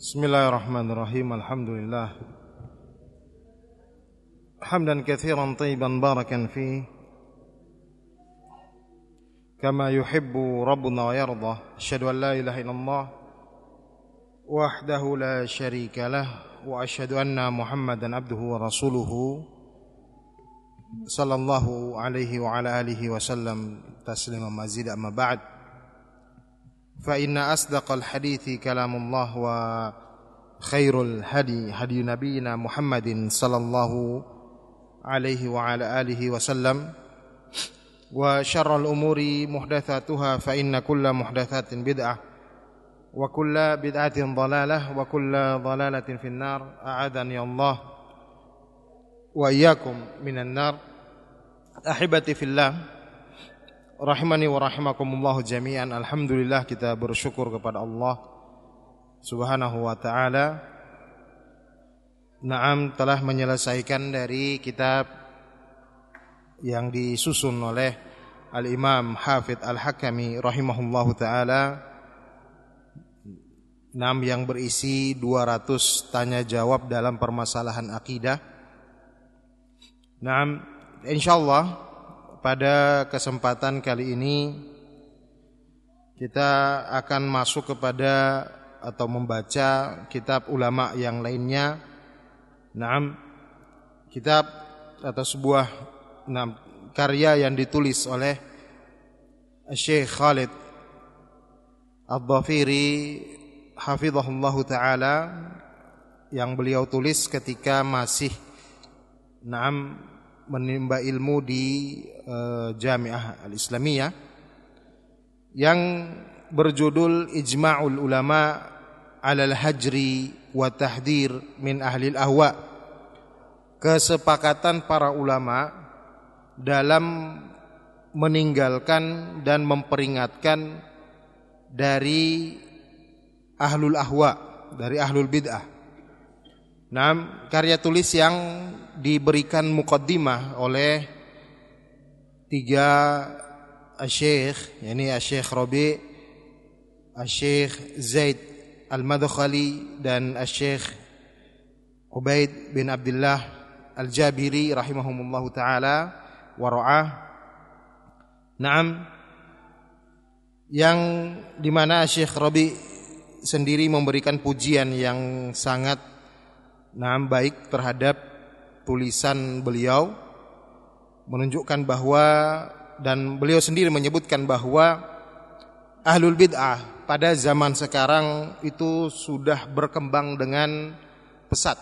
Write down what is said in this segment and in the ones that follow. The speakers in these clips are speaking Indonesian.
Bismillahirrahmanirrahim. Alhamdulillah. Hamdan katsiran tayyiban barakan fi kama yuhibbu rabbuna wa yarda. Asyhadu an la ilaha illallah wahdahu la syarika lah wa asyhadu anna Muhammadan abduhu wa rasuluhu sallallahu alaihi wa ala alihi wasallam taslima mazid amma ba'd. فإن أصدق الحديث كلام الله وخير الهدي هدي نبينا محمد صلى الله عليه وعلى آله وسلم وشر الأمور محدثاتها فإن كل محدثات بدعة وكل بدعة ضلالة وكل ضلالة في النار. أعاذني الله وإياكم من النار. أحبتي في الله Rahimani wa rahimakumullah jami'an. Alhamdulillah kita bersyukur kepada Allah Subhanahu wa ta'ala. Naam telah menyelesaikan dari kitab Yang disusun oleh Al-Imam Hafidh Al-Hakami Rahimahullahu ta'ala. Naam yang berisi 200 tanya jawab dalam permasalahan akidah. Naam insyaallah pada kesempatan kali ini kita akan masuk kepada atau membaca kitab ulama yang lainnya. Naam, kitab atau sebuah nah, karya yang ditulis oleh Syekh Khalid Ad-Dhafiri hafizahullah taala yang beliau tulis ketika masih naam menimba ilmu di uh, Jami'ah Al-Islamiyah yang berjudul Ijma'ul Ulama 'alal Hajri wa Tahdir min Ahli Ahwa. Kesepakatan para ulama dalam meninggalkan dan memperingatkan dari ahlul ahwa, dari ahlul bid'ah. Nah, karya tulis yang diberikan mukaddimah oleh tiga asyikh, yakni asyikh Rabi, asyikh Zaid Al-Madkhali dan asyikh Ubaid bin Abdullah Al-Jabiri rahimahumullah taala wa ra'ah. Naam yang di mana Syekh Rabi sendiri memberikan pujian yang sangat nah baik terhadap tulisan beliau menunjukkan bahwa dan beliau sendiri menyebutkan bahwa ahlul bid'ah pada zaman sekarang itu sudah berkembang dengan pesat.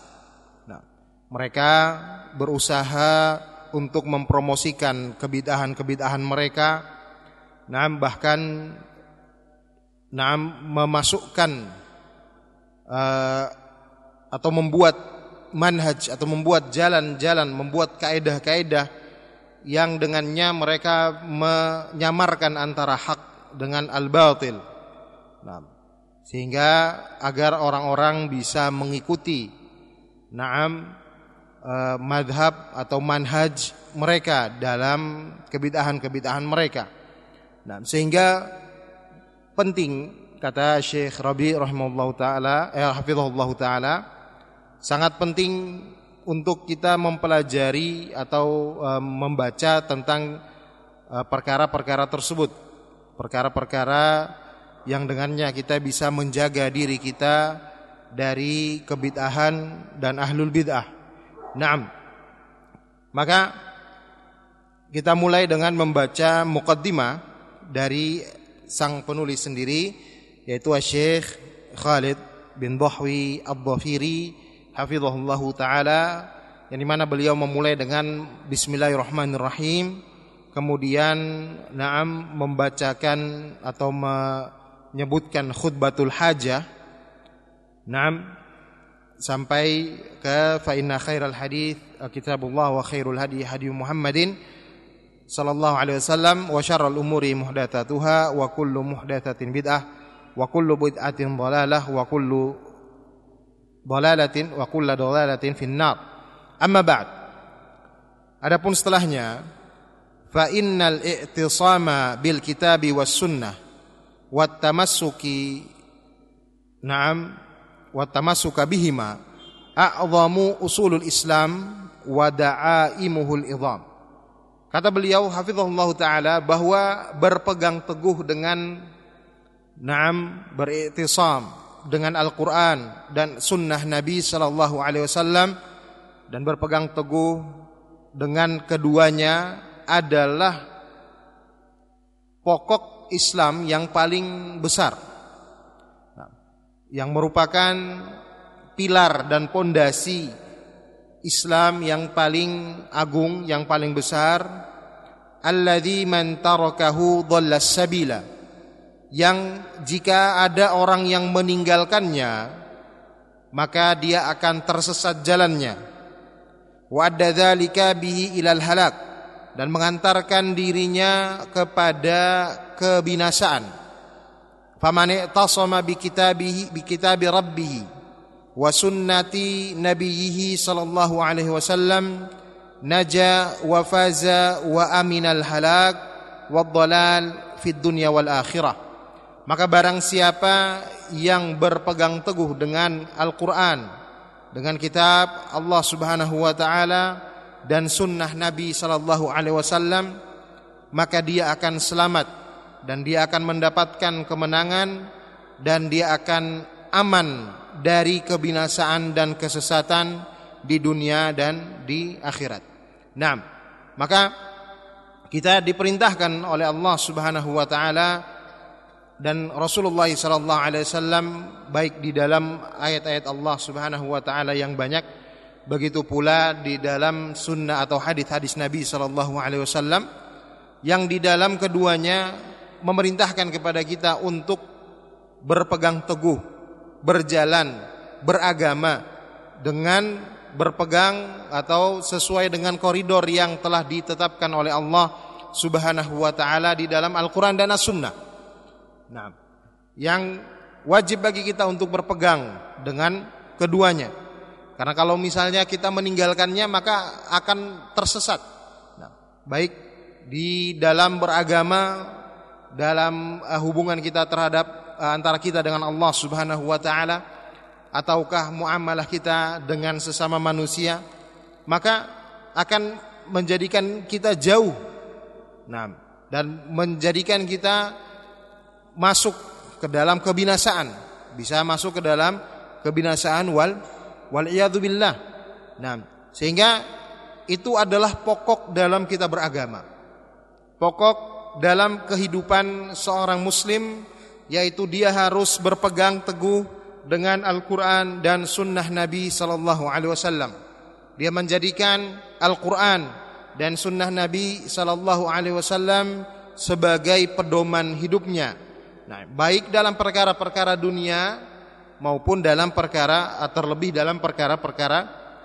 Nah, mereka berusaha untuk mempromosikan kebid'ahan-kebid'ahan mereka, nah bahkan nah memasukkan uh, atau membuat manhaj atau membuat jalan-jalan, membuat kaedah-kaedah yang dengannya mereka menyamarkan antara hak dengan al-batil. Nah, sehingga agar orang-orang bisa mengikuti naam eh, madhab atau manhaj mereka dalam kebidahan-kebidahan mereka. Nah, sehingga penting kata Syekh Rabi rahimahullah taala eh hafizahullah taala sangat penting untuk kita mempelajari atau uh, membaca tentang e, perkara-perkara tersebut. Perkara-perkara yang dengannya kita bisa menjaga diri kita dari kebid'ahan dan ahlul bid'ah. Naam. Maka kita mulai dengan membaca muqaddimah dari sang penulis sendiri yaitu Syekh Khalid bin Bahwi Ad-Dhafiri hafizahullahu taala yang di mana beliau memulai dengan Bismillahirrahmanirrahim kemudian Naam membacakan atau menyebutkan khutbatul hajah. Naam sampai ke fa inna khairal hadis kitabullah wa khairul hadi hadi Muhammadin sallallahu alaihi wasallam wa syarrul umuri muhdatsatuha wa kullu muhdatsatin bid'ah wa kullu bid'atin dhalalah wa kullu dalalatin wa kulla dalalatin finnar. Amma ba'd. Adapun setelahnya fa innal i'tisama bil kitabi was sunnah wat tamassuki na'am wa tamassuka bihima a'zamu usulul Islam wa da'aimuhul idham. Kata beliau hafizahullah taala bahwa berpegang teguh dengan na'am beriktisam dengan Al-Qur'an dan sunnah Nabi sallallahu alaihi wasallam dan berpegang teguh dengan keduanya adalah pokok Islam yang paling besar yang merupakan pilar dan pondasi Islam yang paling agung, yang paling besar, alladzi man tarakahu dhallas sabila. Yang jika ada orang yang meninggalkannya, maka dia akan tersesat jalannya. Wa dzalika bihi ilal halak dan mengantarkan dirinya kepada kebinasaan. Faman i'tasama bi kitabihi bi kitabi rabbih wa sunnati nabiyhi sallallahu alaihi wasallam naja wa faza wa aminal halak wa dhalal fid dunya wal akhirah maka barang siapa yang berpegang teguh dengan Al-Qur'an dengan kitab Allah Subhanahu wa taala dan sunnah Nabi sallallahu alaihi wasallam maka dia akan selamat dan dia akan mendapatkan kemenangan dan dia akan aman dari kebinasaan dan kesesatan di dunia dan di akhirat. Nah, maka kita diperintahkan oleh Allah Subhanahu wa taala dan Rasulullah sallallahu alaihi wasallam baik di dalam ayat-ayat Allah Subhanahu wa taala yang banyak begitu pula di dalam sunnah atau hadis-hadis Nabi sallallahu alaihi wasallam yang di dalam keduanya memerintahkan kepada kita untuk berpegang teguh berjalan beragama dengan berpegang atau sesuai dengan koridor yang telah ditetapkan oleh Allah Subhanahu wa taala di dalam Al-Qur'an dan As-Sunnah. Nah, yang wajib bagi kita untuk berpegang dengan keduanya. Karena kalau misalnya kita meninggalkannya maka akan tersesat. Nah, baik di dalam beragama dalam uh, hubungan kita terhadap Eh, antara kita dengan Allah Subhanahu wa taala ataukah muamalah kita dengan sesama manusia maka akan menjadikan kita jauh nah dan menjadikan kita masuk ke dalam kebinasaan bisa masuk ke dalam kebinasaan wal wal billah nah sehingga itu adalah pokok dalam kita beragama pokok dalam kehidupan seorang muslim yaitu dia harus berpegang teguh dengan Al-Qur'an dan sunnah Nabi sallallahu alaihi wasallam. Dia menjadikan Al-Qur'an dan sunnah Nabi sallallahu alaihi wasallam sebagai pedoman hidupnya. Nah, baik dalam perkara-perkara dunia maupun dalam perkara terlebih dalam perkara-perkara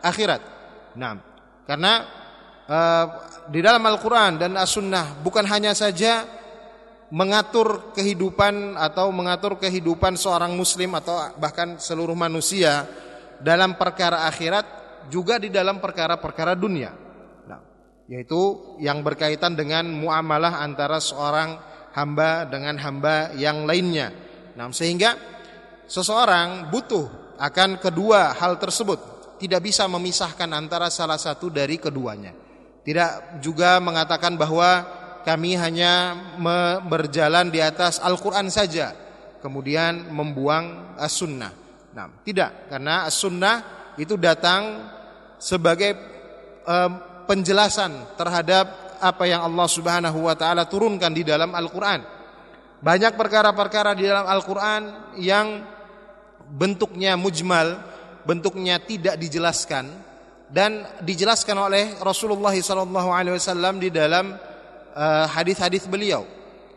akhirat. Nah, karena uh, di dalam Al-Qur'an dan As-Sunnah bukan hanya saja mengatur kehidupan atau mengatur kehidupan seorang muslim atau bahkan seluruh manusia dalam perkara akhirat juga di dalam perkara-perkara dunia. Nah, yaitu yang berkaitan dengan muamalah antara seorang hamba dengan hamba yang lainnya. Nah, sehingga seseorang butuh akan kedua hal tersebut, tidak bisa memisahkan antara salah satu dari keduanya. Tidak juga mengatakan bahwa kami hanya berjalan di atas Al-Quran saja kemudian membuang as-sunnah nah, tidak karena as-sunnah itu datang sebagai um, penjelasan terhadap apa yang Allah Subhanahu wa taala turunkan di dalam Al-Qur'an. Banyak perkara-perkara di dalam Al-Qur'an yang bentuknya mujmal, bentuknya tidak dijelaskan dan dijelaskan oleh Rasulullah SAW di dalam Eh, hadis-hadis beliau.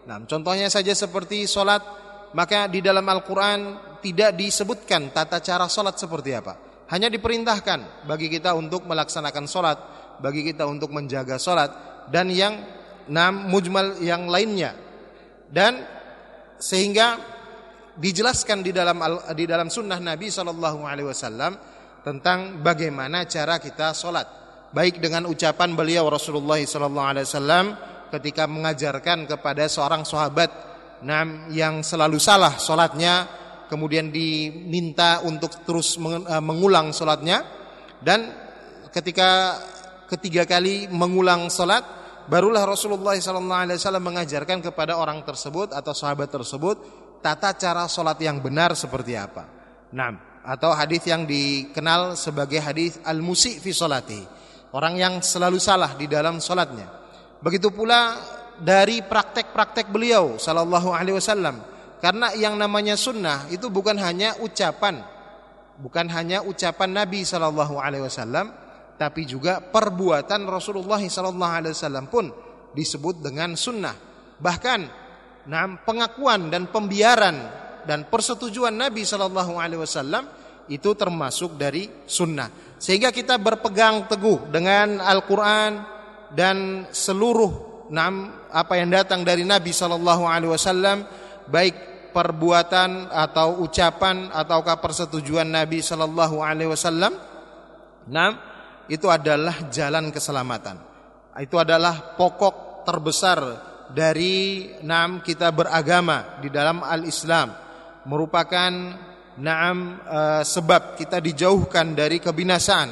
Nah, contohnya saja seperti solat, maka di dalam Al-Quran tidak disebutkan tata cara solat seperti apa. Hanya diperintahkan bagi kita untuk melaksanakan solat, bagi kita untuk menjaga solat, dan yang enam mujmal yang lainnya. Dan sehingga dijelaskan di dalam di dalam sunnah Nabi Wasallam tentang bagaimana cara kita solat, baik dengan ucapan beliau Rasulullah Wasallam ketika mengajarkan kepada seorang sahabat. Nam yang selalu salah solatnya kemudian diminta untuk terus eh, mengulang sholatnya. Dan ketika ketiga kali mengulang sholat barulah Rasulullah SAW mengajarkan kepada orang tersebut atau sahabat tersebut tata cara sholat yang benar seperti apa. Nah, atau hadis yang dikenal sebagai hadis al-musi fi sholati. Orang yang selalu salah di dalam sholatnya. Begitu pula dari praktek-praktek beliau sallallahu alaihi wasallam karena yang namanya sunnah itu bukan hanya ucapan, bukan hanya ucapan Nabi Shallallahu Alaihi Wasallam, tapi juga perbuatan Rasulullah Wasallam pun disebut dengan sunnah. Bahkan, nah, pengakuan dan pembiaran dan persetujuan Nabi Wasallam itu termasuk dari sunnah. Sehingga kita berpegang teguh dengan Al-Quran dan seluruh nam apa yang datang dari Nabi Wasallam baik perbuatan atau ucapan ataukah persetujuan Nabi Shallallahu Alaihi Wasallam, nah itu adalah jalan keselamatan. Itu adalah pokok terbesar dari naam kita beragama di dalam al-Islam. Merupakan naam e, sebab kita dijauhkan dari kebinasaan.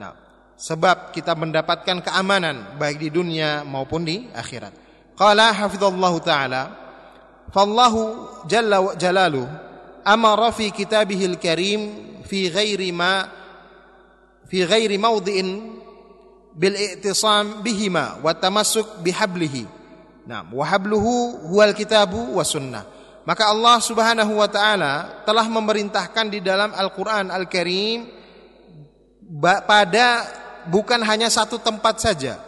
Nah, sebab kita mendapatkan keamanan baik di dunia maupun di akhirat. Qala hafizallahu taala fallahu jalla wa jalalu amara fi kitabihil karim fi ghairi ma fi ghairi maudhi'in bil i'tisam bihima wa tamassuk bihablihi. Naam, wa habluhu huwal kitabu wa sunnah. Maka Allah Subhanahu wa taala telah memerintahkan di dalam Al-Qur'an Al-Karim pada bukan hanya satu tempat saja.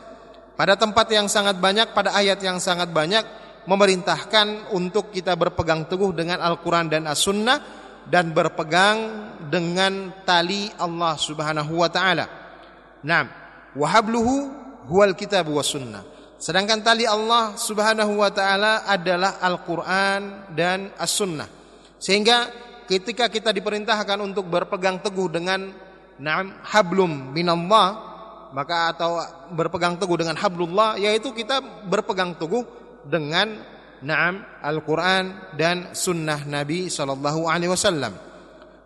Pada tempat yang sangat banyak, pada ayat yang sangat banyak memerintahkan untuk kita berpegang teguh dengan Al-Qur'an dan As-Sunnah dan berpegang dengan tali Allah Subhanahu wa taala. Naam, wahabluhu huwal kitab sunnah. Sedangkan tali Allah Subhanahu wa taala adalah Al-Qur'an dan As-Sunnah. Sehingga ketika kita diperintahkan untuk berpegang teguh dengan naam hablum minallah maka atau berpegang teguh dengan hablullah yaitu kita berpegang teguh dengan na'am Al-Qur'an dan sunnah Nabi sallallahu alaihi wasallam.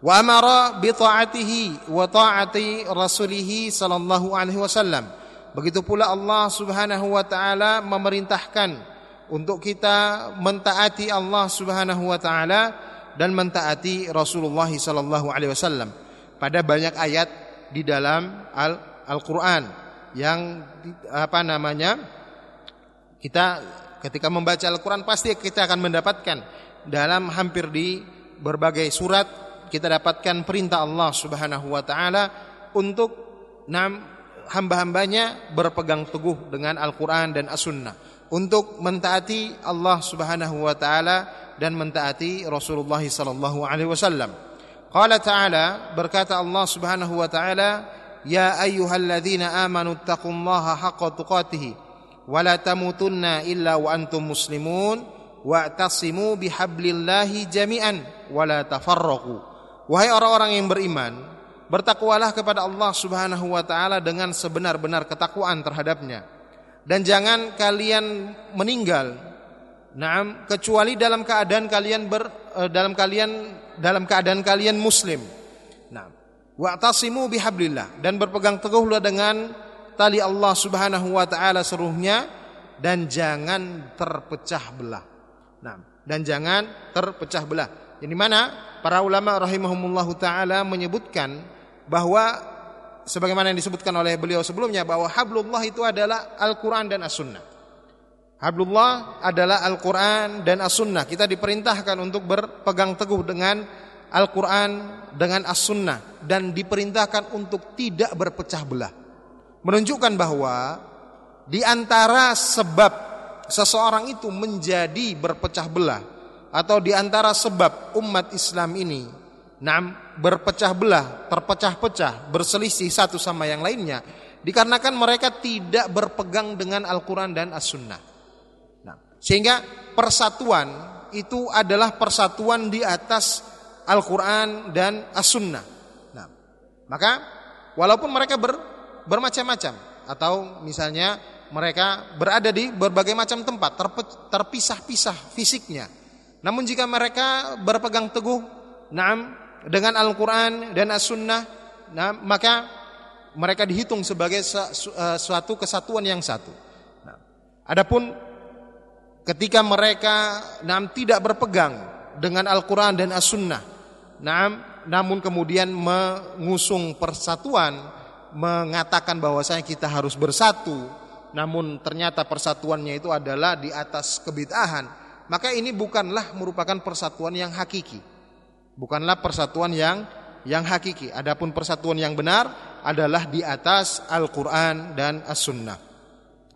Wa amara bi ta'atihi wa ta'ati rasulih sallallahu alaihi wasallam. Begitu pula Allah Subhanahu wa taala memerintahkan untuk kita mentaati Allah Subhanahu wa taala dan mentaati Rasulullah sallallahu alaihi wasallam pada banyak ayat di dalam Al-Qur'an yang apa namanya kita ketika membaca Al-Quran pasti kita akan mendapatkan dalam hampir di berbagai surat kita dapatkan perintah Allah Subhanahu wa taala untuk hamba-hambanya berpegang teguh dengan Al-Quran dan As-Sunnah untuk mentaati Allah Subhanahu wa taala dan mentaati Rasulullah sallallahu alaihi wasallam. Qala ta'ala berkata Allah Subhanahu wa taala ya ayyuhalladzina amanu taqullaha haqqa tuqatih wala tamutunna illa wa antum muslimun wa'tasimu bihablillahi jami'an wala tafarraqu. Wahai orang-orang yang beriman bertakwalah kepada Allah Subhanahu wa taala dengan sebenar-benar ketakwaan terhadapnya. Dan jangan kalian meninggal Naam kecuali dalam keadaan kalian ber, eh, dalam kalian dalam keadaan kalian muslim. Nah, wa'tasimu bihablillah. Dan berpegang teguhlah dengan tali Allah Subhanahu wa taala seluruhnya dan jangan terpecah belah. Nah, dan jangan terpecah belah. Ini mana para ulama rahimahumullahu taala menyebutkan bahwa sebagaimana yang disebutkan oleh beliau sebelumnya bahwa hablullah itu adalah Al-Qur'an dan As-Sunnah. Hablullah adalah Al-Quran dan As-Sunnah. Kita diperintahkan untuk berpegang teguh dengan Al-Quran dengan As-Sunnah. Dan diperintahkan untuk tidak berpecah belah menunjukkan bahwa di antara sebab seseorang itu menjadi berpecah belah atau di antara sebab umat Islam ini nam berpecah belah, terpecah-pecah, berselisih satu sama yang lainnya dikarenakan mereka tidak berpegang dengan Al-Qur'an dan As-Sunnah. Nah, sehingga persatuan itu adalah persatuan di atas Al-Qur'an dan As-Sunnah. Nah, maka walaupun mereka ber, bermacam-macam atau misalnya mereka berada di berbagai macam tempat terpisah-pisah fisiknya. Namun jika mereka berpegang teguh Naam dengan Al-Qur'an dan As-Sunnah, nah, maka mereka dihitung sebagai eh, suatu kesatuan yang satu. Nah, adapun ketika mereka nam tidak berpegang dengan Al-Qur'an dan As-Sunnah, nam, namun kemudian mengusung persatuan, mengatakan bahwasanya kita harus bersatu, namun ternyata persatuannya itu adalah di atas kebid'ahan, maka ini bukanlah merupakan persatuan yang hakiki. Bukanlah persatuan yang yang hakiki. Adapun persatuan yang benar adalah di atas Al-Qur'an dan As-Sunnah.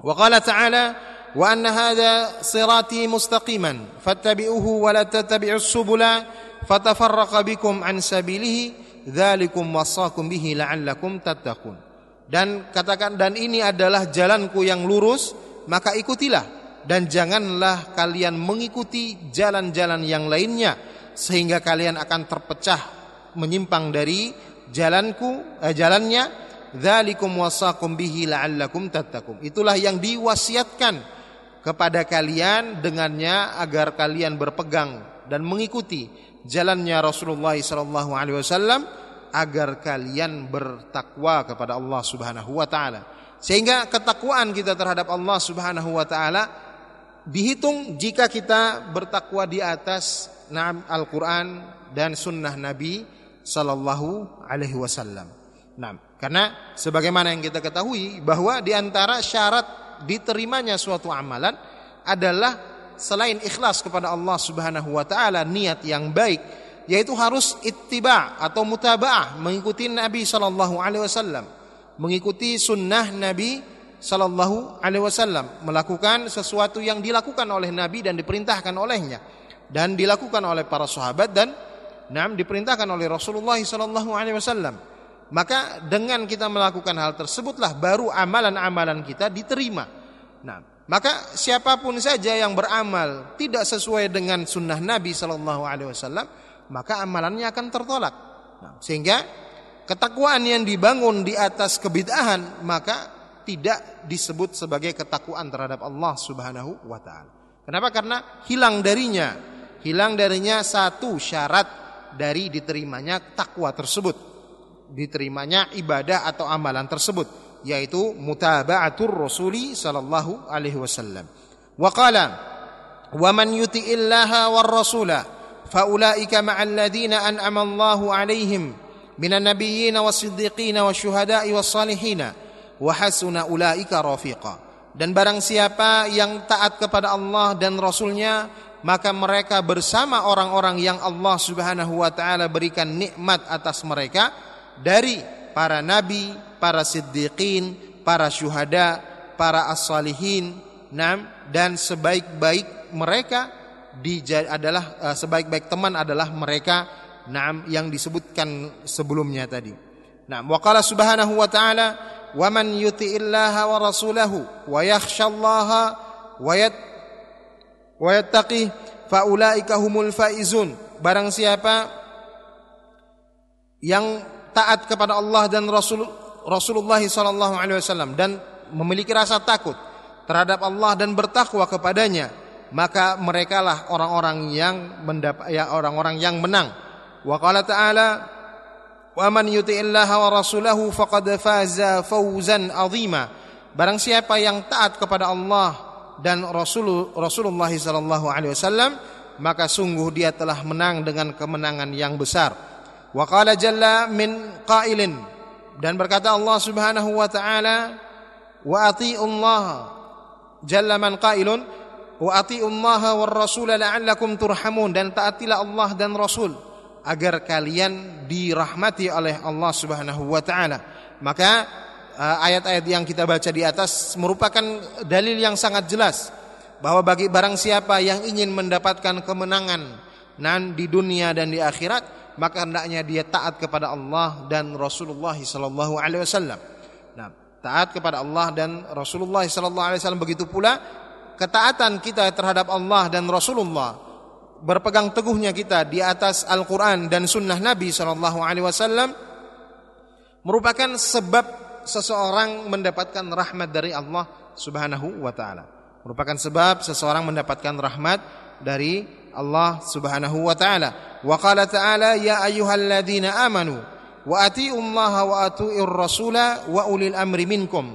Wa qala ta'ala wa anna hadha sirati mustaqiman fattabi'uhu wa la tattabi'us subula fatafarraqa bikum an sabilihi dzalikum wasaqum bihi la'allakum tattaqun. Dan katakan dan ini adalah jalanku yang lurus maka ikutilah. Dan janganlah kalian mengikuti jalan-jalan yang lainnya sehingga kalian akan terpecah menyimpang dari jalanku eh, jalannya. Dzalikum wasaqum bihi la'allakum tattaqun. Itulah yang diwasiatkan kepada kalian dengannya agar kalian berpegang dan mengikuti jalannya Rasulullah sallallahu alaihi wasallam agar kalian bertakwa kepada Allah Subhanahu wa taala. Sehingga ketakwaan kita terhadap Allah Subhanahu wa taala dihitung jika kita bertakwa di atas Al-Qur'an dan sunnah Nabi sallallahu alaihi wasallam. Nah, karena sebagaimana yang kita ketahui bahwa di antara syarat diterimanya suatu amalan adalah selain ikhlas kepada Allah Subhanahu wa taala, niat yang baik yaitu harus ittiba atau mutabaah mengikuti Nabi sallallahu alaihi wasallam mengikuti sunnah Nabi sallallahu alaihi wasallam melakukan sesuatu yang dilakukan oleh Nabi dan diperintahkan olehnya dan dilakukan oleh para sahabat dan nam diperintahkan oleh Rasulullah sallallahu alaihi wasallam. Maka dengan kita melakukan hal tersebutlah baru amalan-amalan kita diterima. Nah maka siapa pun saja yang beramal tidak sesuai dengan sunnah Nabi sallallahu alaihi wasallam maka amalannya akan tertolak. Nah, sehingga ketakwaan yang dibangun di atas kebid'ahan maka tidak disebut sebagai ketakwaan terhadap Allah Subhanahu wa taala. Kenapa? Karena hilang darinya, hilang darinya satu syarat dari diterimanya takwa tersebut. Diterimanya ibadah atau amalan tersebut yaitu mutaba'atur rasuli sallallahu alaihi wasallam. Wa qala wa man yuti'illaha war rasula fa ulaika ma'al ladzina an'ama Allahu alaihim minan nabiyyin was-siddiqin wasyuhada'i was-salihin wa hasuna ulaika rafiqa. Dan barang siapa yang taat kepada Allah dan Rasulnya Maka mereka bersama orang-orang yang Allah subhanahu wa ta'ala berikan nikmat atas mereka Dari para nabi, para siddiqin, para syuhada, para as-salihin, dan sebaik-baik mereka di, adalah uh, sebaik-baik teman adalah mereka naam yang disebutkan sebelumnya tadi. Nah, wa qala subhanahu wa ta'ala wa man yuti'illaha wa rasulahu wa yakhshallaha wa yat wa yattaqi fa ulaika humul faizun. Barang siapa yang taat kepada Allah dan Rasul Rasulullah sallallahu alaihi wasallam dan memiliki rasa takut terhadap Allah dan bertakwa kepadanya maka merekalah orang-orang yang mendapat ya orang-orang yang menang. Wa qala ta'ala wa man yuti'illaha wa rasulahu faqad faza fawzan azima. Barang siapa yang taat kepada Allah dan Rasul Rasulullah sallallahu alaihi wasallam maka sungguh dia telah menang dengan kemenangan yang besar. Wa qala jalla min qailin dan berkata Allah Subhanahu wa taala wa ati'ullah jalla man qailun wa atiullaha war rasul la'allakum turhamun dan taatilah Allah dan Rasul agar kalian dirahmati oleh Allah Subhanahu wa taala. Maka uh, ayat-ayat yang kita baca di atas merupakan dalil yang sangat jelas bahwa bagi barang siapa yang ingin mendapatkan kemenangan nan di dunia dan di akhirat maka hendaknya dia taat kepada Allah dan Rasulullah sallallahu alaihi wasallam. Nah, taat kepada Allah dan Rasulullah sallallahu alaihi wasallam begitu pula ketaatan kita terhadap Allah dan Rasulullah, berpegang teguhnya kita di atas Al-Quran dan Sunnah Nabi Shallallahu Alaihi Wasallam merupakan sebab seseorang mendapatkan rahmat dari Allah Subhanahu Wa Taala. Merupakan sebab seseorang mendapatkan rahmat dari Allah Subhanahu wa taala. Wa qala ta'ala ya ayyuhalladzina amanu wa atii'u Allah wa atii'ur rasula wa ulil amri minkum.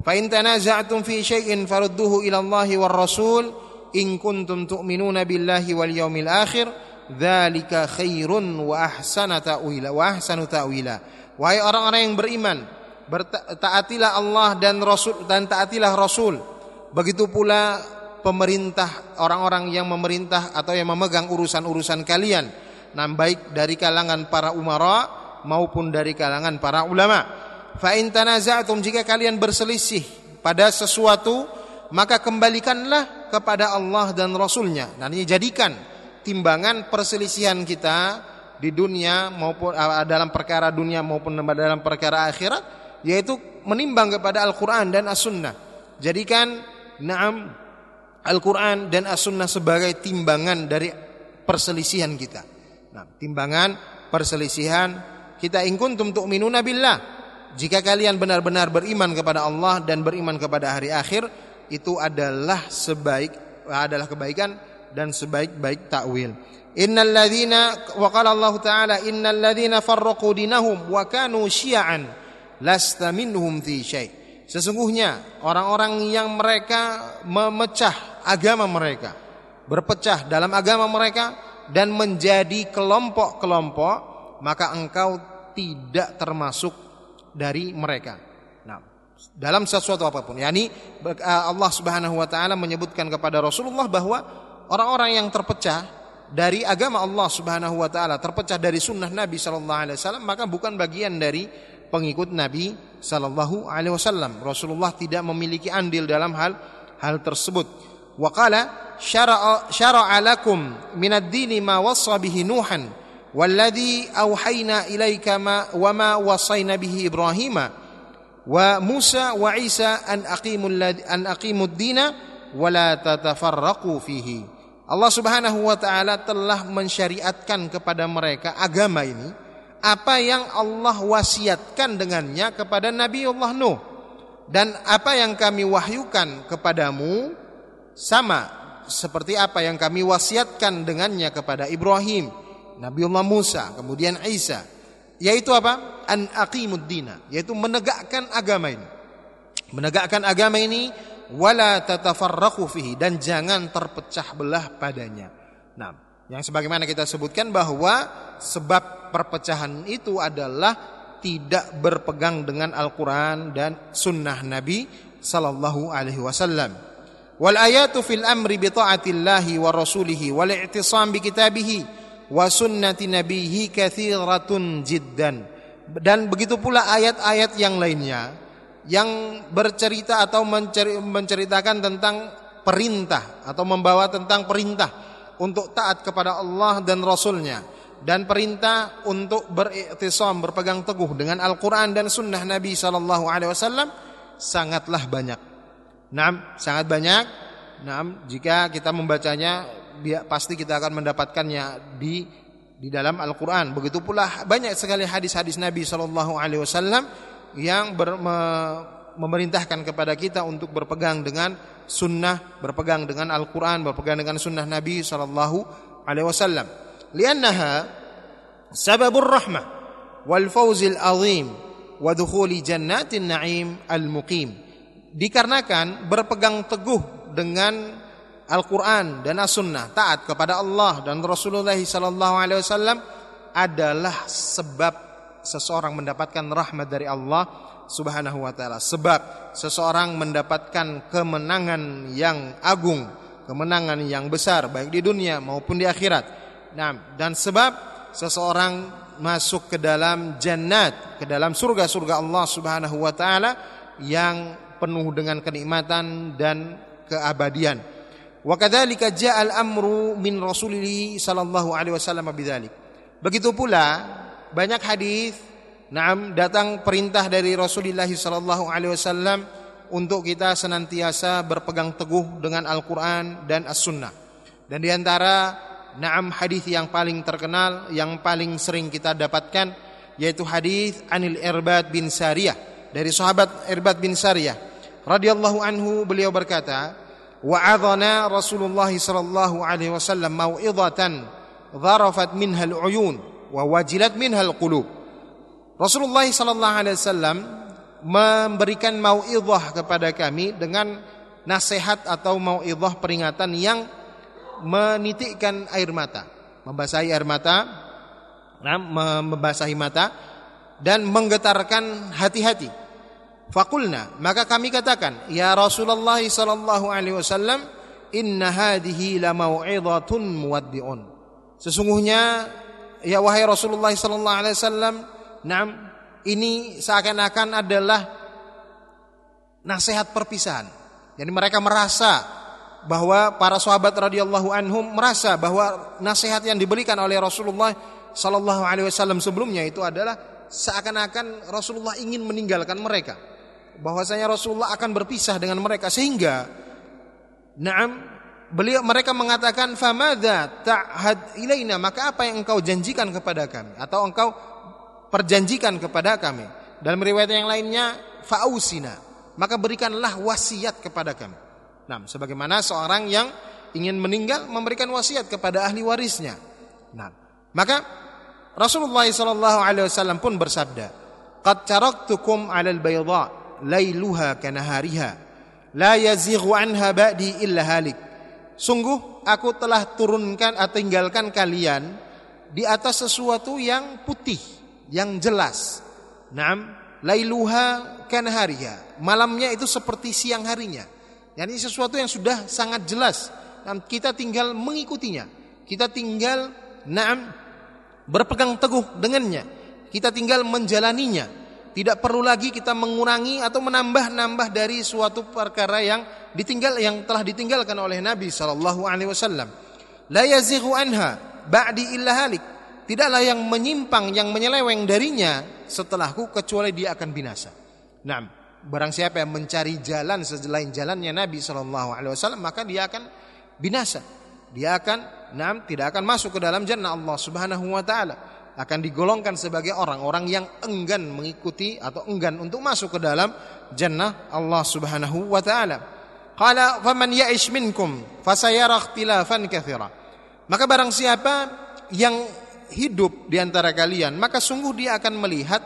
Fa in tanaza'tum fi syai'in farudduhu ila Allah war rasul in kuntum tu'minuna billahi wal yawmil akhir dzalika khairun wa ahsana ta'wila wa ahsanu ta'wila. Wahai orang-orang yang beriman, taatilah Allah dan Rasul dan taatilah Rasul. Begitu pula pemerintah orang-orang yang memerintah atau yang memegang urusan-urusan kalian. Nah, baik dari kalangan para umara maupun dari kalangan para ulama. Fa in tanaza'tum jika kalian berselisih pada sesuatu maka kembalikanlah kepada Allah dan Rasulnya. Dan ini jadikan timbangan perselisihan kita di dunia maupun uh, dalam perkara dunia maupun dalam perkara akhirat yaitu menimbang kepada Al-Qur'an dan As-Sunnah. Jadikan na'am Al-Qur'an dan As-Sunnah sebagai timbangan dari perselisihan kita. Nah, timbangan perselisihan kita in kuntum tu'minuna. Jika kalian benar-benar beriman kepada Allah dan beriman kepada hari akhir, itu adalah sebaik adalah kebaikan dan sebaik-baik takwil. Innal ladzina wa Allah taala innal ladzina farraqu dinahum wa kanu syi'an lasta minhum fi syai. Sesungguhnya orang-orang yang mereka memecah agama mereka, berpecah dalam agama mereka dan menjadi kelompok-kelompok, maka engkau tidak termasuk dari mereka. Nah, dalam sesuatu apa pun, yakni Allah Subhanahu wa taala menyebutkan kepada Rasulullah bahwa orang-orang yang terpecah dari agama Allah Subhanahu wa taala, terpecah dari sunnah Nabi sallallahu alaihi wasallam, maka bukan bagian dari pengikut Nabi sallallahu alaihi wasallam. Rasulullah tidak memiliki andil dalam hal hal tersebut. Wa qala syara'a syara'a lakum min ad-dini ma wassa bihi Nuhan bihi Ibrahim wa Musa wa Isa an aqimul an aqimud dina wa la tatafarraqu fihi. Allah Subhanahu wa taala telah mensyariatkan kepada mereka agama ini apa yang Allah wasiatkan dengannya kepada Nabi Allah Nuh dan apa yang kami wahyukan kepadamu sama seperti apa yang kami wasiatkan dengannya kepada Ibrahim, Nabiullah Musa, kemudian Isa, yaitu apa? An aqimud dina, yaitu menegakkan agama ini. Menegakkan agama ini wala tatafarraqu fihi dan jangan terpecah belah padanya. Nah, yang sebagaimana kita sebutkan bahwa sebab perpecahan itu adalah tidak berpegang dengan Al-Quran dan Sunnah Nabi Sallallahu Alaihi Wasallam. Wal ayatu fil amri bi taatillahi wa rasulihi wal i'tisam bi kitabihi wa sunnati nabihi kathiratun jiddan. Dan begitu pula ayat-ayat yang lainnya yang bercerita atau menceritakan tentang perintah atau membawa tentang perintah untuk taat kepada Allah dan Rasulnya dan perintah untuk beriktisam berpegang teguh dengan Al-Quran dan Sunnah Nabi Sallallahu Alaihi Wasallam sangatlah banyak. Nah, sangat banyak. Nah, jika kita membacanya, pasti kita akan mendapatkannya di di dalam Al-Quran. Begitu pula banyak sekali hadis-hadis Nabi Sallallahu Alaihi Wasallam yang ber, me, memerintahkan kepada kita untuk berpegang dengan sunnah, berpegang dengan Al-Quran, berpegang dengan sunnah Nabi Sallallahu Alaihi Wasallam. Liannaha sababur rahmah wal fawzil azim wa dukhuli jannatin na'im al-muqim. Dikarenakan berpegang teguh dengan Al-Quran dan As-Sunnah, taat kepada Allah dan Rasulullah Wasallam adalah sebab seseorang mendapatkan rahmat dari Allah Subhanahu wa taala. Sebab seseorang mendapatkan kemenangan yang agung, kemenangan yang besar baik di dunia maupun di akhirat. Nah, dan sebab seseorang masuk ke dalam jannat, ke dalam surga-surga Allah Subhanahu wa taala yang penuh dengan kenikmatan dan keabadian. Wa kadzalika ja'al amru min Rasulillah sallallahu alaihi wasallam bidzalik. Begitu pula banyak hadis Naam datang perintah dari Rasulullah sallallahu alaihi wasallam untuk kita senantiasa berpegang teguh dengan Al-Qur'an dan As-Sunnah. Dan di antara naam hadis yang paling terkenal yang paling sering kita dapatkan yaitu hadis Anil Irbad bin Sariyah dari sahabat Irbad bin Sariyah radhiyallahu anhu beliau berkata wa'adhana Rasulullah sallallahu alaihi wasallam mau'izatan dharafat minha al-uyun wa wajilat minha al-qulub. Rasulullah sallallahu alaihi wasallam memberikan mau'izah kepada kami dengan nasihat atau mau'izah peringatan yang menitikkan air mata, membasahi air mata, nah, membasahi mata dan menggetarkan hati-hati. Fakulna, maka kami katakan, ya Rasulullah sallallahu alaihi wasallam, inna hadhihi la mau'izatun muwaddi'un. Sesungguhnya ya wahai Rasulullah sallallahu alaihi wasallam, nam ini seakan-akan adalah nasihat perpisahan. Jadi mereka merasa bahwa para sahabat radhiyallahu anhum merasa bahwa nasihat yang diberikan oleh Rasulullah sallallahu alaihi wasallam sebelumnya itu adalah seakan-akan Rasulullah ingin meninggalkan mereka. Bahwasanya Rasulullah akan berpisah dengan mereka sehingga na'am beliau mereka mengatakan famadza ta'had ilaina maka apa yang engkau janjikan kepada kami atau engkau perjanjikan kepada kami. Dalam riwayat yang lainnya fausina maka berikanlah wasiat kepada kami. Nah, sebagaimana seorang yang ingin meninggal memberikan wasiat kepada ahli warisnya. Nah, maka Rasulullah sallallahu alaihi wasallam pun bersabda, "Qad taraktukum 'alal bayda lailuha kanahariha, la yazighu anha ba'di illa halik." Sungguh aku telah turunkan atau tinggalkan kalian di atas sesuatu yang putih, yang jelas. Naam, lailuha kanahariha. Malamnya itu seperti siang harinya. Yani sesuatu yang sudah sangat jelas dan kita tinggal mengikutinya. Kita tinggal naam berpegang teguh dengannya. Kita tinggal menjalaninya. Tidak perlu lagi kita mengurangi atau menambah-nambah dari suatu perkara yang ditinggal yang telah ditinggalkan oleh Nabi sallallahu alaihi wasallam. La yazighu anha ba'di illa halik. Tidaklah yang menyimpang yang menyeleweng darinya setelahku kecuali dia akan binasa. Naam barang siapa yang mencari jalan selain jalannya Nabi Shallallahu Alaihi Wasallam maka dia akan binasa dia akan nam tidak akan masuk ke dalam jannah Allah Subhanahu Wa Taala akan digolongkan sebagai orang-orang yang enggan mengikuti atau enggan untuk masuk ke dalam jannah Allah Subhanahu Wa Taala. Qala faman ya'ish minkum fasayara ikhtilafan katsira. Maka barang siapa yang hidup di antara kalian maka sungguh dia akan melihat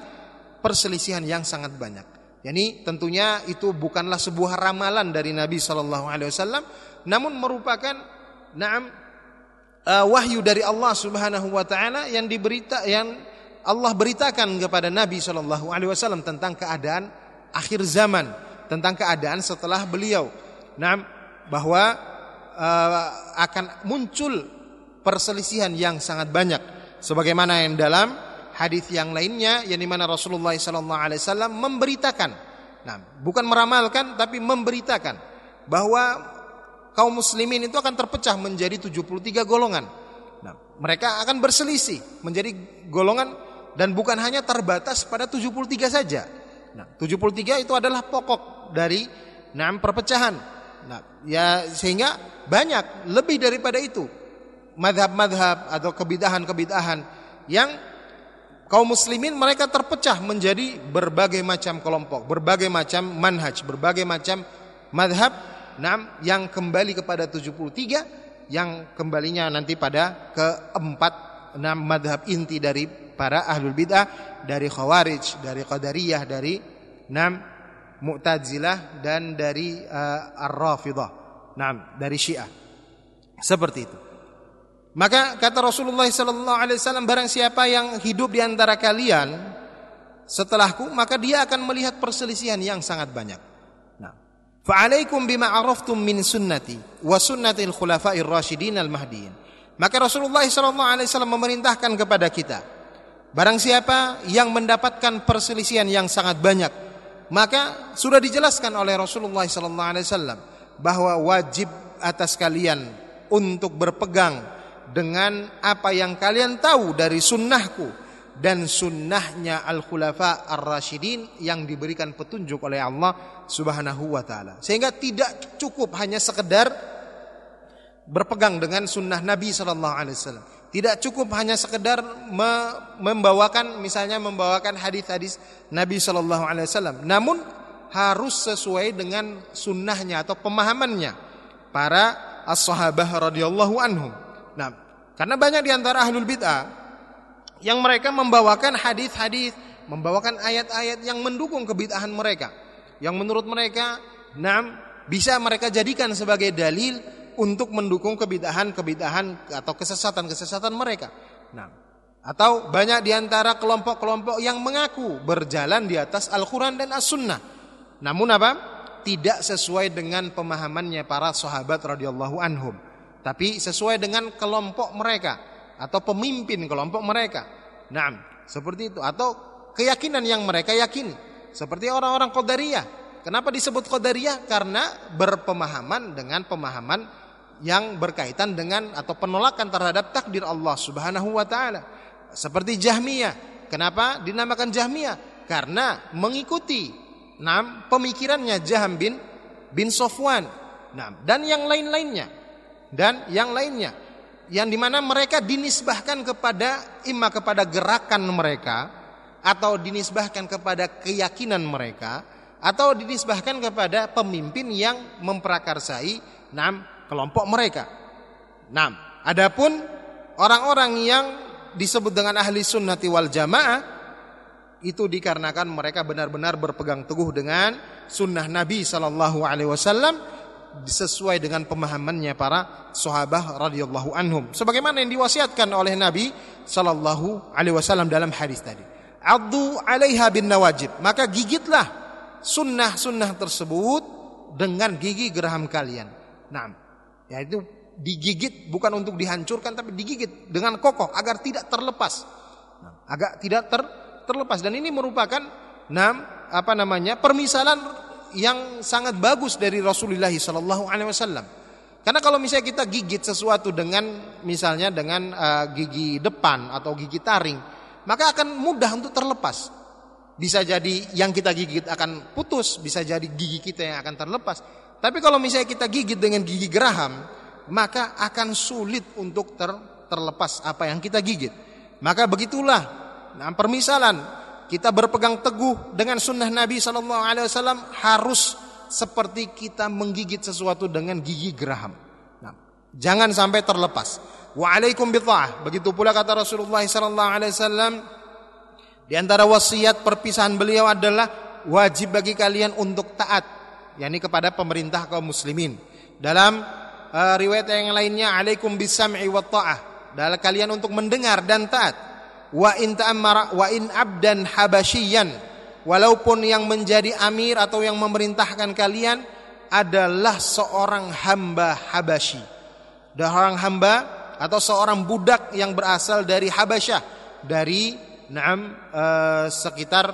perselisihan yang sangat banyak. Yani tentunya itu bukanlah sebuah ramalan dari Nabi Shallallahu Alaihi Wasallam, namun merupakan naam uh, wahyu dari Allah Subhanahu Wa Taala yang diberita yang Allah beritakan kepada Nabi Shallallahu Alaihi Wasallam tentang keadaan akhir zaman, tentang keadaan setelah beliau, naam bahwa uh, akan muncul perselisihan yang sangat banyak, sebagaimana yang dalam hadis yang lainnya yang di mana Rasulullah SAW memberitakan, nah bukan meramalkan tapi memberitakan bahwa kaum muslimin itu akan terpecah menjadi 73 golongan. Nah, mereka akan berselisih menjadi golongan dan bukan hanya terbatas pada 73 saja. Nah, 73 itu adalah pokok dari enam perpecahan. Nah, ya sehingga banyak lebih daripada itu madhab-madhab atau kebidahan-kebidahan yang kaum muslimin mereka terpecah menjadi berbagai macam kelompok, berbagai macam manhaj, berbagai macam madhab enam yang kembali kepada 73 yang kembalinya nanti pada keempat enam madhab inti dari para ahlul bidah dari khawarij, dari qadariyah, dari enam mu'tazilah dan dari uh, ar-rafidah. Nah, dari syiah. Seperti itu. Maka kata Rasulullah sallallahu alaihi wasallam barang siapa yang hidup di antara kalian setelahku maka dia akan melihat perselisihan yang sangat banyak. Fa'alaikum bima araftum min sunnati wa sunnatil khulafa'ir rasyidin al mahdiin. Maka Rasulullah sallallahu alaihi wasallam memerintahkan kepada kita barang siapa yang mendapatkan perselisihan yang sangat banyak maka sudah dijelaskan oleh Rasulullah sallallahu alaihi wasallam bahwa wajib atas kalian untuk berpegang dengan apa yang kalian tahu dari sunnahku dan sunnahnya al-khulafa ar-rasyidin yang diberikan petunjuk oleh Allah subhanahu wa ta'ala. Sehingga tidak cukup hanya sekedar berpegang dengan sunnah Nabi sallallahu alaihi wasallam. Tidak cukup hanya sekedar membawakan misalnya membawakan hadis-hadis Nabi sallallahu alaihi wasallam. Namun harus sesuai dengan sunnahnya atau pemahamannya para as-sahabah radhiyallahu anhum. Nah, karena banyak di antara ahlul bid'ah yang mereka membawakan hadis-hadis, membawakan ayat-ayat yang mendukung kebid'ahan mereka. Yang menurut mereka, nah, bisa mereka jadikan sebagai dalil untuk mendukung kebid'ahan-kebid'ahan atau kesesatan-kesesatan mereka. Nah, atau banyak di antara kelompok-kelompok yang mengaku berjalan di atas Al-Quran dan As-Sunnah. Namun apa? Tidak sesuai dengan pemahamannya para sahabat radhiyallahu anhum. Tapi sesuai dengan kelompok mereka atau pemimpin kelompok mereka. Nah, seperti itu atau keyakinan yang mereka yakini. Seperti orang-orang Qadariyah. Kenapa disebut Qadariyah? Karena berpemahaman dengan pemahaman yang berkaitan dengan atau penolakan terhadap takdir Allah Subhanahu wa taala. Seperti Jahmiyah. Kenapa dinamakan Jahmiyah? Karena mengikuti nam pemikirannya Jaham bin bin Sofwan. Nah, dan yang lain-lainnya. Dan yang lainnya yang di mana mereka dinisbahkan kepada imma kepada gerakan mereka atau dinisbahkan kepada keyakinan mereka atau dinisbahkan kepada pemimpin yang memprakarsai nam kelompok mereka. Nam, adapun orang-orang yang disebut dengan ahli sunnati wal jamaah itu dikarenakan mereka benar-benar berpegang teguh dengan sunnah Nabi Sallallahu Alaihi Wasallam sesuai dengan pemahamannya para sahabat radhiyallahu anhum. Sebagaimana yang diwasiatkan oleh Nabi Sallallahu Alaihi Wasallam dalam hadis tadi. Addu alaiha bin nawajib. Maka gigitlah sunnah-sunnah tersebut dengan gigi geraham kalian. Nah yaitu digigit bukan untuk dihancurkan tapi digigit dengan kokoh agar tidak terlepas. Agak tidak ter, terlepas. Dan ini merupakan nam apa namanya permisalan yang sangat bagus dari Rasulullah Sallallahu Alaihi Wasallam. Karena kalau misalnya kita gigit sesuatu dengan misalnya dengan uh, gigi depan atau gigi taring, maka akan mudah untuk terlepas. Bisa jadi yang kita gigit akan putus, bisa jadi gigi kita yang akan terlepas. Tapi kalau misalnya kita gigit dengan gigi geraham, maka akan sulit untuk ter, terlepas apa yang kita gigit. Maka begitulah nah, permisalan kita berpegang teguh dengan sunnah Nabi Sallallahu Alaihi Wasallam harus seperti kita menggigit sesuatu dengan gigi geraham. Nah, jangan sampai terlepas. Waalaikum bita'ah. Begitu pula kata Rasulullah Sallallahu Alaihi Wasallam di antara wasiat perpisahan beliau adalah wajib bagi kalian untuk taat, yakni kepada pemerintah kaum muslimin. Dalam uh, riwayat yang lainnya alaikum bisam'i wa ta'ah. Dalam kalian untuk mendengar dan taat. Wa in ta'ammara wa in abdan habasyian. Walaupun yang menjadi amir atau yang memerintahkan kalian adalah seorang hamba Habasyi. Seorang hamba atau seorang budak yang berasal dari Habasyah, dari naam uh, sekitar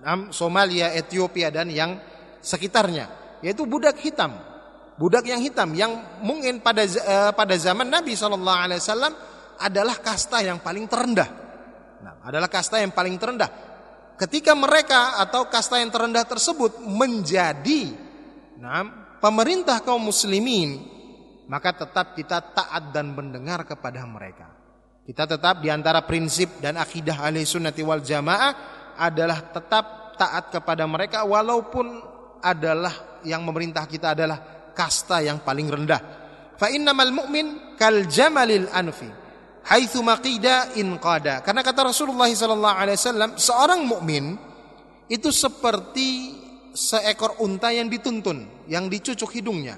naam Somalia, Ethiopia dan yang sekitarnya, yaitu budak hitam budak yang hitam yang mungkin pada uh, pada zaman Nabi Wasallam adalah kasta yang paling terendah. Nah, adalah kasta yang paling terendah. Ketika mereka atau kasta yang terendah tersebut menjadi nah, pemerintah kaum muslimin, maka tetap kita taat dan mendengar kepada mereka. Kita tetap di antara prinsip dan akidah ahli sunnati wal jamaah adalah tetap taat kepada mereka walaupun adalah yang memerintah kita adalah kasta yang paling rendah. Fa innamal mu'min kal jamalil anfi haitsu maqida in qada. Karena kata Rasulullah wasallam, seorang mukmin itu seperti seekor unta yang dituntun, yang dicucuk hidungnya.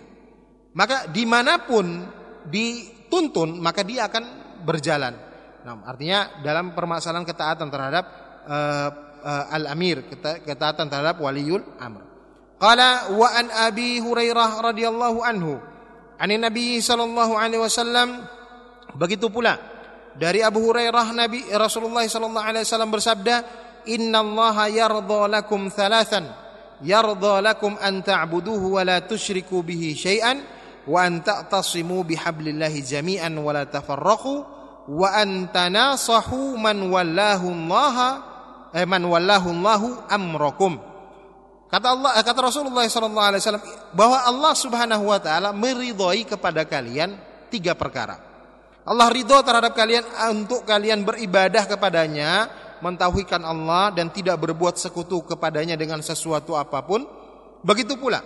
Maka di mana pun dituntun, maka dia akan berjalan. Nah, artinya dalam permasalahan ketaatan terhadap uh, uh, al-amir, ketaatan terhadap waliul amr. Qala wa an Abi Hurairah radhiyallahu anhu Ani Nabi sallallahu alaihi wasallam begitu pula dari Abu Hurairah Nabi Rasulullah sallallahu alaihi wasallam bersabda innallaha yardha lakum thalathan yardha lakum an ta'buduhu wa la tusyriku bihi syai'an wa an ta'tasimu bihablillahi jami'an wa la tafarraqu wa an tanasahu man wallahu Allah eh, man wallahu Allahu amrakum Kata Allah, eh, kata Rasulullah SAW bahwa Allah Subhanahu Wa Taala meridhoi kepada kalian tiga perkara. Allah ridho terhadap kalian eh, untuk kalian beribadah kepadanya, mentauhidkan Allah dan tidak berbuat sekutu kepadanya dengan sesuatu apa pun. Begitu pula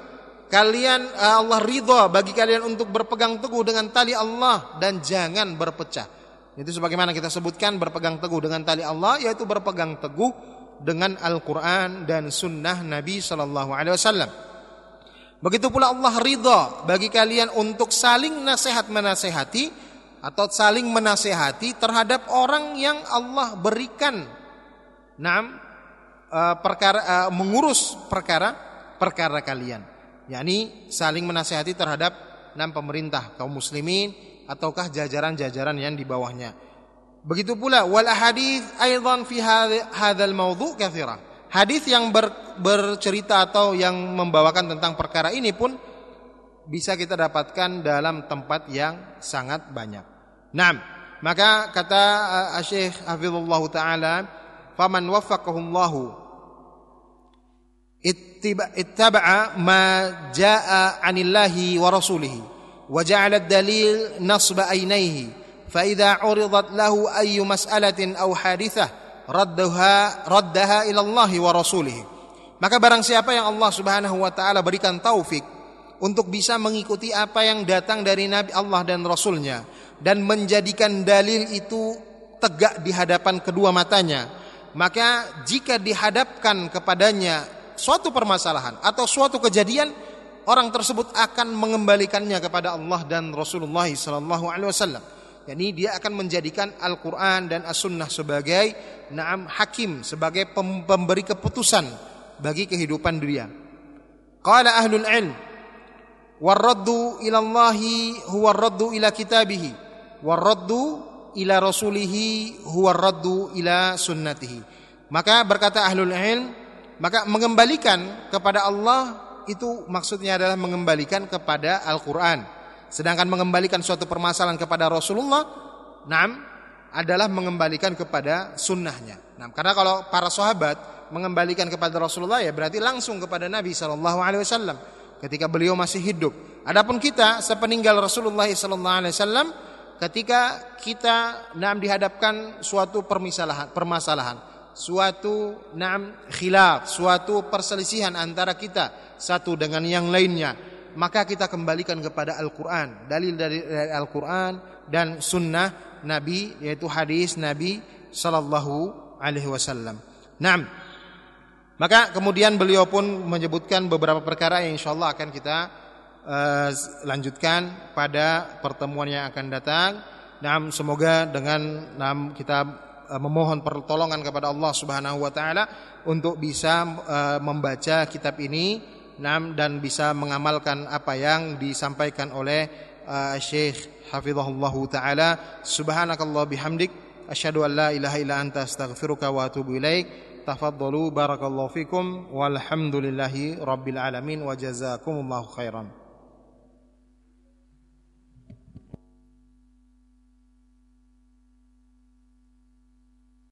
kalian eh, Allah ridha bagi kalian untuk berpegang teguh dengan tali Allah dan jangan berpecah. Itu sebagaimana kita sebutkan berpegang teguh dengan tali Allah yaitu berpegang teguh dengan Al-Qur'an dan sunnah Nabi sallallahu alaihi wasallam. Begitu pula Allah ridha bagi kalian untuk saling nasihat menasehati atau saling menasehati terhadap orang yang Allah berikan nam eh, perkara eh, mengurus perkara perkara kalian yakni saling menasehati terhadap enam pemerintah kaum muslimin ataukah jajaran-jajaran yang di bawahnya. Begitu pula wal ahadits aidan fi hadzal mawdu' katsira. Hadis yang ber, bercerita atau yang membawakan tentang perkara ini pun bisa kita dapatkan dalam tempat yang sangat banyak. Nah, maka kata uh, Syekh Hafizullah taala, "Faman waffaqahullahu ittaba'a ma jaa 'anillahi wa rasulihi wa ja'ala ad-dalil nasba aynayhi fa idza 'uridat lahu ayyu mas'alatin aw hadithah raddaha raddaha ila Allah wa rasulihi maka barang siapa yang Allah Subhanahu wa taala berikan taufik untuk bisa mengikuti apa yang datang dari Nabi Allah dan Rasulnya dan menjadikan dalil itu tegak di hadapan kedua matanya maka jika dihadapkan kepadanya suatu permasalahan atau suatu kejadian orang tersebut akan mengembalikannya kepada Allah dan Rasulullah sallallahu alaihi wasallam. Yani dia akan menjadikan Al-Qur'an dan As-Sunnah sebagai na'am hakim, sebagai pemberi keputusan bagi kehidupan dia. Qala ahlul ilm warraddu ila Allah huwa raddu ila kitabih warraddu ila rasulih huwa raddu ila sunnatihi. Maka berkata ahlul ilm maka mengembalikan kepada Allah itu maksudnya adalah mengembalikan kepada Al-Quran. Sedangkan mengembalikan suatu permasalahan kepada Rasulullah, nam adalah mengembalikan kepada sunnahnya. Nah, karena kalau para sahabat mengembalikan kepada Rasulullah ya berarti langsung kepada Nabi Wasallam ketika beliau masih hidup. Adapun kita sepeninggal Rasulullah Wasallam ketika kita nam dihadapkan suatu permasalahan, permasalahan suatu naam khilaf, suatu perselisihan antara kita satu dengan yang lainnya, maka kita kembalikan kepada Al-Qur'an, dalil dari, dari Al-Qur'an dan sunnah Nabi yaitu hadis Nabi sallallahu alaihi wasallam. Naam. Maka kemudian beliau pun menyebutkan beberapa perkara yang insyaallah akan kita uh, lanjutkan pada pertemuan yang akan datang. Naam, semoga dengan naam kita Eh, memohon pertolongan kepada Allah Subhanahu wa taala untuk bisa uh, membaca kitab ini dan bisa mengamalkan apa yang disampaikan oleh uh, Syekh Hafizahullah taala. Subhanakallah bihamdik. Asyhadu an la ilaha illa anta astaghfiruka wa atubu تفضلوا بارك الله فيكم والحمد لله رب العالمين وجزاكم الله خيرا.